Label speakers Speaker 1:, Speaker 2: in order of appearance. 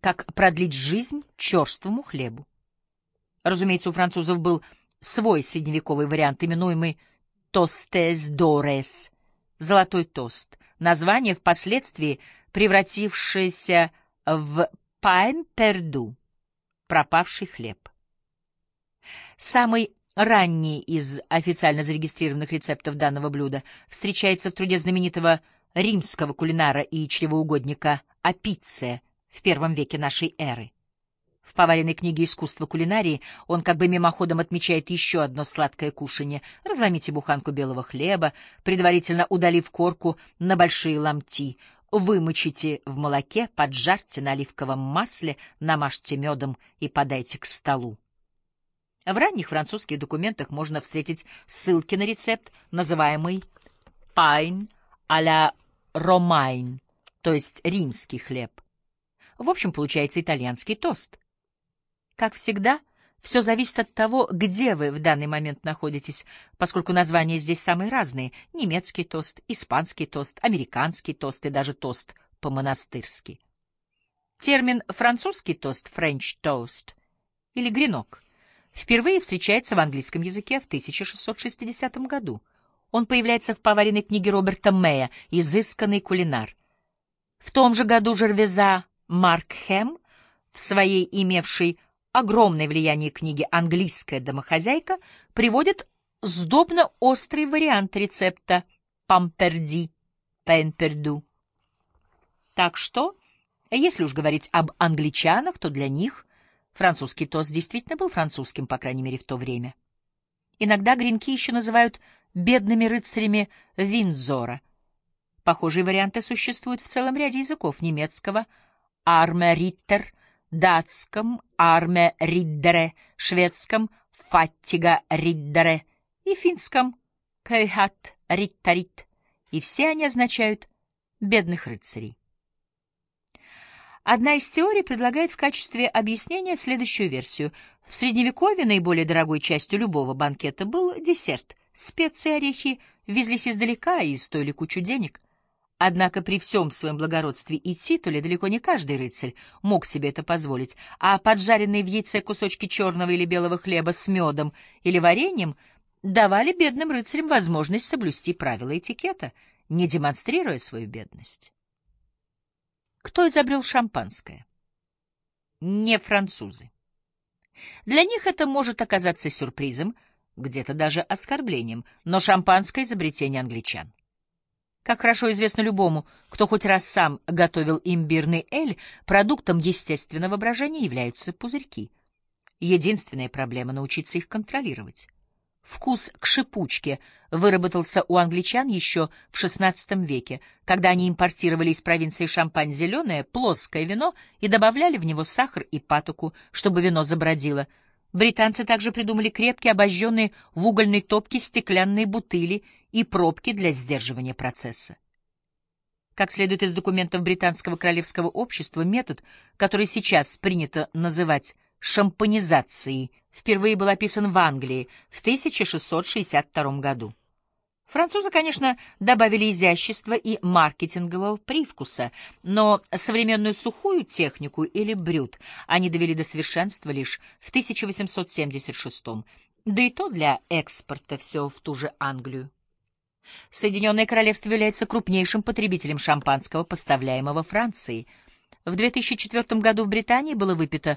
Speaker 1: как продлить жизнь черствому хлебу. Разумеется, у французов был свой средневековый вариант, именуемый «тостес дорес» — «золотой тост», название впоследствии превратившееся в «пайн перду» — «пропавший хлеб». Самый ранний из официально зарегистрированных рецептов данного блюда встречается в труде знаменитого римского кулинара и чревоугодника Апиция в первом веке нашей эры. В поваренной книге «Искусство кулинарии» он как бы мимоходом отмечает еще одно сладкое кушанье. Разломите буханку белого хлеба, предварительно удалив корку на большие ломти. Вымочите в молоке, поджарьте на оливковом масле, намажьте медом и подайте к столу. В ранних французских документах можно встретить ссылки на рецепт, называемый «pain à la romaine», то есть римский хлеб. В общем, получается итальянский тост. Как всегда, все зависит от того, где вы в данный момент находитесь, поскольку названия здесь самые разные — немецкий тост, испанский тост, американский тост и даже тост по-монастырски. Термин «французский тост» — «french toast» или «гренок» впервые встречается в английском языке в 1660 году. Он появляется в поваренной книге Роберта Мэя «Изысканный кулинар». В том же году Жервеза Марк Хэм в своей имевшей огромное влияние книги «Английская домохозяйка» приводит сдобно-острый вариант рецепта «памперди», «пенперду». Так что, если уж говорить об англичанах, то для них французский тост действительно был французским, по крайней мере, в то время. Иногда гренки еще называют «бедными рыцарями Виндзора». Похожие варианты существуют в целом ряде языков немецкого «арме риттер», датском «арме риддере», шведском «фаттига риддере» и финском «кöyхат риттарит», и все они означают «бедных рыцарей». Одна из теорий предлагает в качестве объяснения следующую версию. В Средневековье наиболее дорогой частью любого банкета был десерт. Специи и орехи везлись издалека и стоили кучу денег. Однако при всем своем благородстве и титуле далеко не каждый рыцарь мог себе это позволить, а поджаренные в яйце кусочки черного или белого хлеба с медом или вареньем давали бедным рыцарям возможность соблюсти правила этикета, не демонстрируя свою бедность. Кто изобрел шампанское? Не французы. Для них это может оказаться сюрпризом, где-то даже оскорблением, но шампанское — изобретение англичан. Как хорошо известно любому, кто хоть раз сам готовил имбирный эль, продуктом естественного брожения являются пузырьки. Единственная проблема — научиться их контролировать. Вкус к шипучке выработался у англичан еще в XVI веке, когда они импортировали из провинции Шампань зеленое, плоское вино и добавляли в него сахар и патоку, чтобы вино забродило — Британцы также придумали крепкие, обожженные в угольной топке стеклянные бутыли и пробки для сдерживания процесса. Как следует из документов Британского королевского общества, метод, который сейчас принято называть шампанизацией, впервые был описан в Англии в 1662 году. Французы, конечно, добавили изящества и маркетингового привкуса, но современную сухую технику или брют они довели до совершенства лишь в 1876 да и то для экспорта все в ту же Англию. Соединенное Королевство является крупнейшим потребителем шампанского, поставляемого Францией. В 2004 году в Британии было выпито